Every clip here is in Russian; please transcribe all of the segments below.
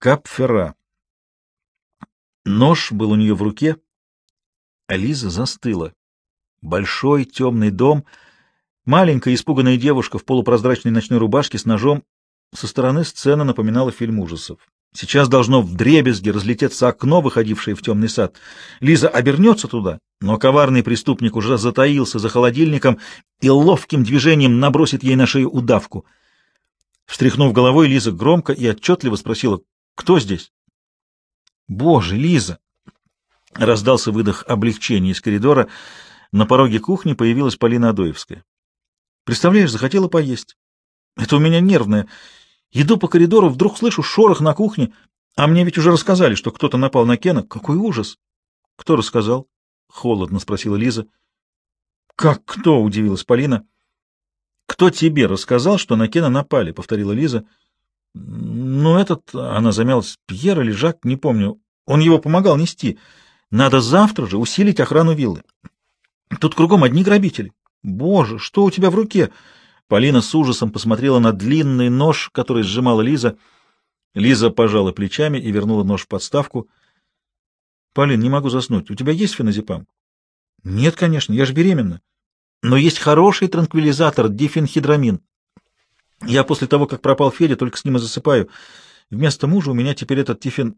Капфера. Нож был у нее в руке, а Лиза застыла. Большой темный дом, маленькая испуганная девушка в полупрозрачной ночной рубашке с ножом. Со стороны сцена напоминала фильм ужасов. Сейчас должно вдребезги разлететься окно, выходившее в темный сад. Лиза обернется туда, но коварный преступник уже затаился за холодильником и ловким движением набросит ей на шею удавку. Встряхнув головой, Лиза громко и отчетливо спросила, «Кто здесь?» «Боже, Лиза!» Раздался выдох облегчения из коридора. На пороге кухни появилась Полина Адоевская. «Представляешь, захотела поесть. Это у меня нервное. Иду по коридору, вдруг слышу шорох на кухне, а мне ведь уже рассказали, что кто-то напал на Кена. Какой ужас! — Кто рассказал? — холодно спросила Лиза. — Как кто? — удивилась Полина. — Кто тебе рассказал, что на Кена напали? — повторила Лиза. — Ну, этот, — она замялась, — Пьер или Жак, не помню. Он его помогал нести. Надо завтра же усилить охрану виллы. Тут кругом одни грабители. Боже, что у тебя в руке? — Полина с ужасом посмотрела на длинный нож, который сжимала Лиза. Лиза пожала плечами и вернула нож в подставку. — Полин, не могу заснуть. У тебя есть феназепам? — Нет, конечно, я же беременна. Но есть хороший транквилизатор, дифенхидрамин. Я после того, как пропал Федя, только с ним и засыпаю. Вместо мужа у меня теперь этот тифен...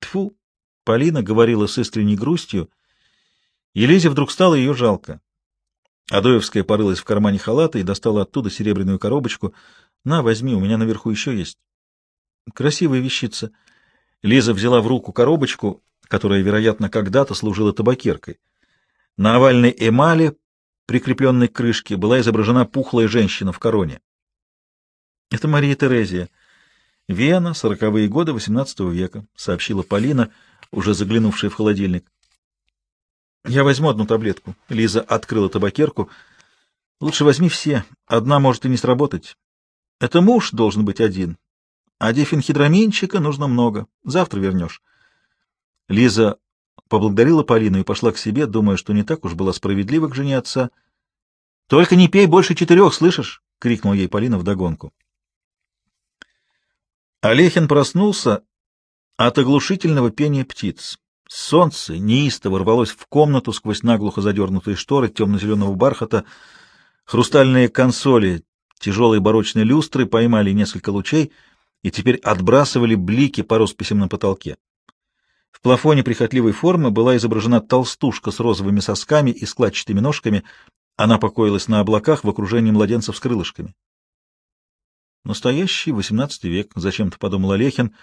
Тьфу! Полина говорила с искренней грустью, и Лизе вдруг стало ее жалко. Адоевская порылась в кармане халата и достала оттуда серебряную коробочку. «На, возьми, у меня наверху еще есть». «Красивая вещица». Лиза взяла в руку коробочку, которая, вероятно, когда-то служила табакеркой. На овальной эмали, прикрепленной к крышке, была изображена пухлая женщина в короне. «Это Мария Терезия. Вена, сороковые годы XVIII века», — сообщила Полина, уже заглянувшая в холодильник. Я возьму одну таблетку. Лиза открыла табакерку. Лучше возьми все. Одна может и не сработать. Это муж должен быть один. А дифенхидраминчика нужно много. Завтра вернешь. Лиза поблагодарила Полину и пошла к себе, думая, что не так уж была справедлива к жене отца. — Только не пей больше четырех, слышишь? — крикнул ей Полина вдогонку. Олехин проснулся от оглушительного пения птиц. Солнце неистово рвалось в комнату сквозь наглухо задернутые шторы темно-зеленого бархата. Хрустальные консоли, тяжелые барочные люстры поймали несколько лучей и теперь отбрасывали блики по росписям на потолке. В плафоне прихотливой формы была изображена толстушка с розовыми сосками и складчатыми ножками. Она покоилась на облаках в окружении младенцев с крылышками. Настоящий XVIII век, зачем-то подумал Олехин,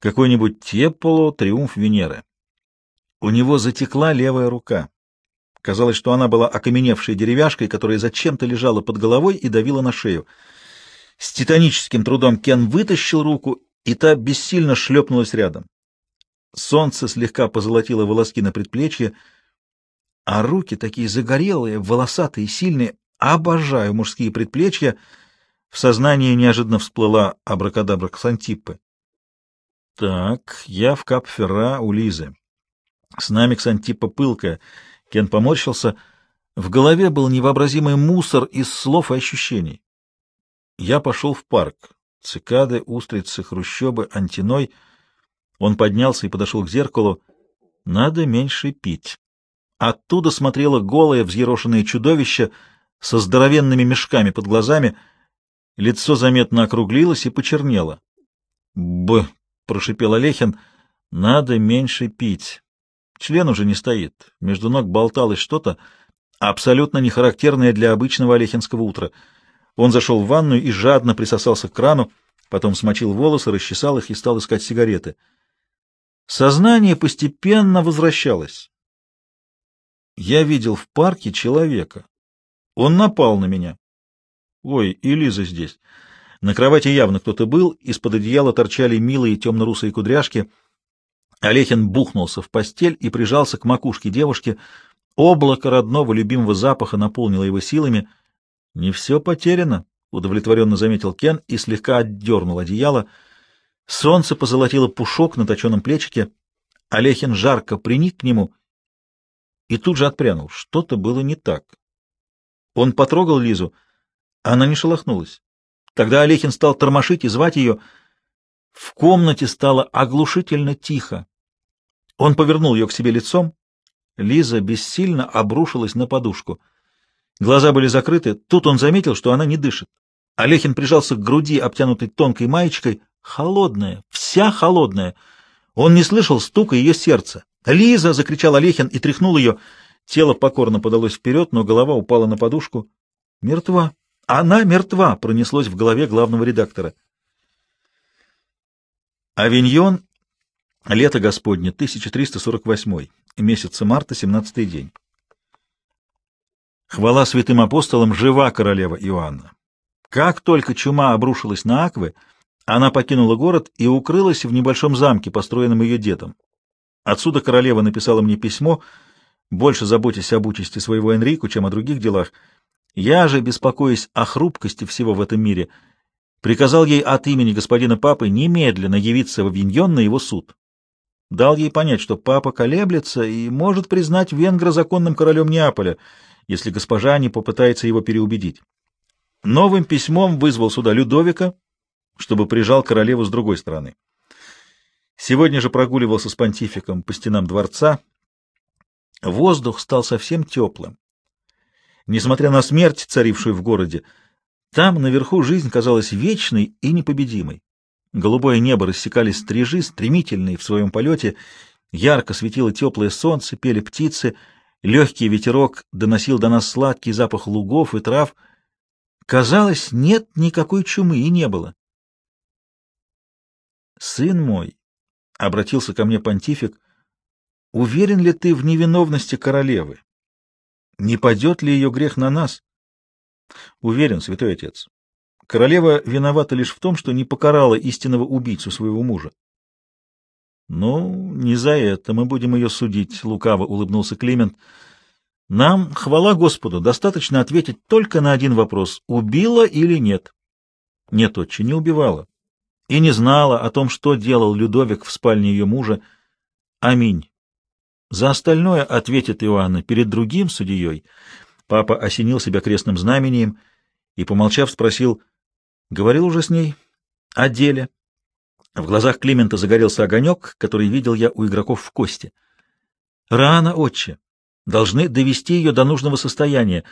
какой-нибудь Теполо, триумф Венеры. У него затекла левая рука. Казалось, что она была окаменевшей деревяшкой, которая зачем-то лежала под головой и давила на шею. С титаническим трудом Кен вытащил руку, и та бессильно шлепнулась рядом. Солнце слегка позолотило волоски на предплечье, а руки такие загорелые, волосатые, сильные. Обожаю мужские предплечья. В сознании неожиданно всплыла абракадабра Ксантиппы. Так, я в Капфера у Лизы. С нами Ксантипа пылкая. Кен поморщился. В голове был невообразимый мусор из слов и ощущений. Я пошел в парк. Цикады, устрицы, хрущобы, антиной. Он поднялся и подошел к зеркалу. Надо меньше пить. Оттуда смотрело голое взъерошенное чудовище со здоровенными мешками под глазами. Лицо заметно округлилось и почернело. — Б, — прошипел Олехин, — надо меньше пить. Член уже не стоит. Между ног болталось что-то, абсолютно не характерное для обычного олехинского утра. Он зашел в ванную и жадно присосался к крану, потом смочил волосы, расчесал их и стал искать сигареты. Сознание постепенно возвращалось. Я видел в парке человека. Он напал на меня. Ой, и Лиза здесь. На кровати явно кто-то был, из-под одеяла торчали милые темно-русые кудряшки — Олехин бухнулся в постель и прижался к макушке девушки. Облако родного любимого запаха наполнило его силами. «Не все потеряно», — удовлетворенно заметил Кен и слегка отдернул одеяло. Солнце позолотило пушок на точенном плечике. Олехин жарко приник к нему и тут же отпрянул. Что-то было не так. Он потрогал Лизу. Она не шелохнулась. Тогда Олехин стал тормошить и звать ее — В комнате стало оглушительно тихо. Он повернул ее к себе лицом. Лиза бессильно обрушилась на подушку. Глаза были закрыты. Тут он заметил, что она не дышит. Олехин прижался к груди, обтянутой тонкой маечкой. Холодная, вся холодная. Он не слышал стука ее сердца. «Лиза!» — закричал Олехин и тряхнул ее. Тело покорно подалось вперед, но голова упала на подушку. «Мертва! Она мертва!» — пронеслось в голове главного редактора. Авиньон, лето Господне, 1348, месяца марта, 17 день. Хвала святым апостолам, жива королева Иоанна. Как только чума обрушилась на Аквы, она покинула город и укрылась в небольшом замке, построенном ее дедом. Отсюда королева написала мне письмо, больше заботясь об участи своего Энрику, чем о других делах. Я же, беспокоясь о хрупкости всего в этом мире, приказал ей от имени господина папы немедленно явиться в Авиньон на его суд. Дал ей понять, что папа колеблется и может признать венгра законным королем Неаполя, если госпожа не попытается его переубедить. Новым письмом вызвал сюда Людовика, чтобы прижал королеву с другой стороны. Сегодня же прогуливался с понтификом по стенам дворца. Воздух стал совсем теплым. Несмотря на смерть, царившую в городе, там наверху жизнь казалась вечной и непобедимой. Голубое небо рассекали стрижи, стремительные в своем полете, ярко светило теплое солнце, пели птицы, легкий ветерок доносил до нас сладкий запах лугов и трав — Казалось, нет никакой чумы и не было. «Сын мой», — обратился ко мне понтифик, — «уверен ли ты в невиновности королевы? Не падет ли ее грех на нас?» «Уверен, святой отец. Королева виновата лишь в том, что не покарала истинного убийцу своего мужа». «Ну, не за это мы будем ее судить», — лукаво улыбнулся Климент. Нам, хвала Господу, достаточно ответить только на один вопрос — убила или нет. Нет, отче, не убивала. И не знала о том, что делал Людовик в спальне ее мужа. Аминь. За остальное ответит Иоанна перед другим судьей. Папа осенил себя крестным знамением и, помолчав, спросил, говорил уже с ней о деле. В глазах Климента загорелся огонек, который видел я у игроков в кости. Рано, отче должны довести ее до нужного состояния.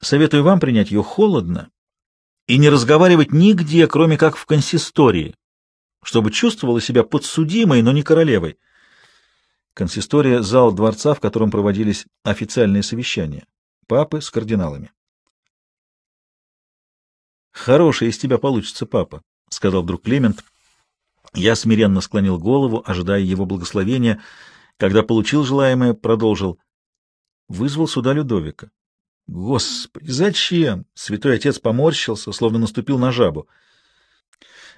Советую вам принять ее холодно и не разговаривать нигде, кроме как в консистории, чтобы чувствовала себя подсудимой, но не королевой. Консистория — зал дворца, в котором проводились официальные совещания. Папы с кардиналами. «Хороший из тебя получится, папа», — сказал вдруг Климент. Я смиренно склонил голову, ожидая его благословения. Когда получил желаемое, продолжил — вызвал сюда Людовика. Господи, зачем? Святой отец поморщился, словно наступил на жабу.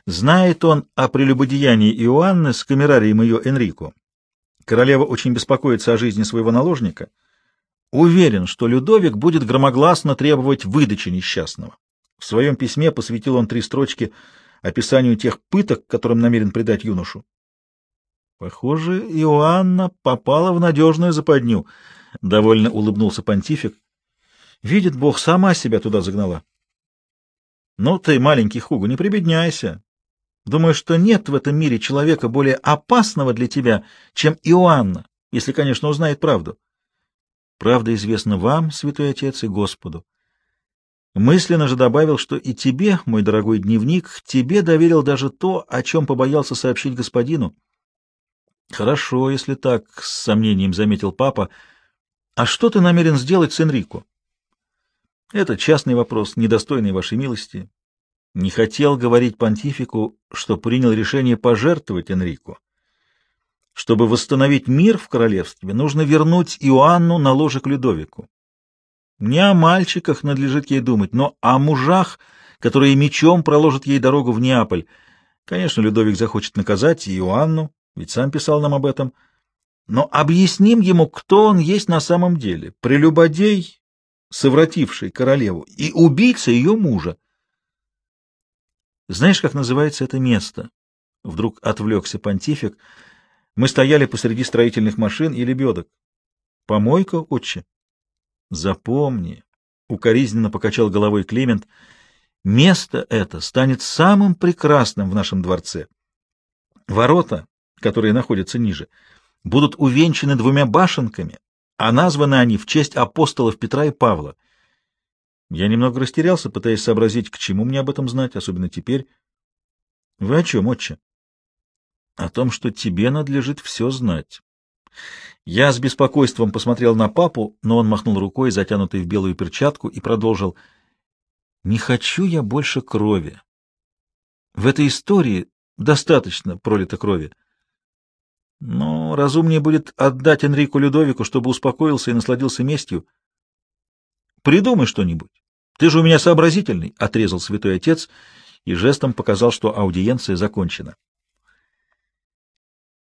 Знает он о прелюбодеянии Иоанны с камерарием ее Энрико. Королева очень беспокоится о жизни своего наложника. Уверен, что Людовик будет громогласно требовать выдачи несчастного. В своем письме посвятил он три строчки описанию тех пыток, которым намерен предать юношу. Похоже, Иоанна попала в надежную западню —— довольно улыбнулся понтифик. «Видит Бог, сама себя туда загнала». «Ну ты, маленький Хуго, не прибедняйся. Думаю, что нет в этом мире человека более опасного для тебя, чем Иоанна, если, конечно, узнает правду. Правда известна вам, святой отец, и Господу. Мысленно же добавил, что и тебе, мой дорогой дневник, тебе доверил даже то, о чем побоялся сообщить господину. Хорошо, если так, — с сомнением заметил папа, — а что ты намерен сделать с Энрико? Это частный вопрос, недостойный вашей милости. Не хотел говорить понтифику, что принял решение пожертвовать Энрико. Чтобы восстановить мир в королевстве, нужно вернуть Иоанну на ложе к Людовику. Не о мальчиках надлежит ей думать, но о мужах, которые мечом проложат ей дорогу в Неаполь. Конечно, Людовик захочет наказать Иоанну, ведь сам писал нам об этом — но объясним ему, кто он есть на самом деле. Прелюбодей, совративший королеву, и убийца ее мужа. Знаешь, как называется это место? Вдруг отвлекся понтифик. Мы стояли посреди строительных машин и лебедок. Помойка, отче? Запомни, укоризненно покачал головой Климент, место это станет самым прекрасным в нашем дворце. Ворота, которые находятся ниже, будут увенчаны двумя башенками, а названы они в честь апостолов Петра и Павла. Я немного растерялся, пытаясь сообразить, к чему мне об этом знать, особенно теперь. — Вы о чем, отче? — О том, что тебе надлежит все знать. Я с беспокойством посмотрел на папу, но он махнул рукой, затянутой в белую перчатку, и продолжил. — Не хочу я больше крови. В этой истории достаточно пролито крови. Но разумнее будет отдать Энрику Людовику, чтобы успокоился и насладился местью. Придумай что-нибудь. Ты же у меня сообразительный, — отрезал святой отец и жестом показал, что аудиенция закончена.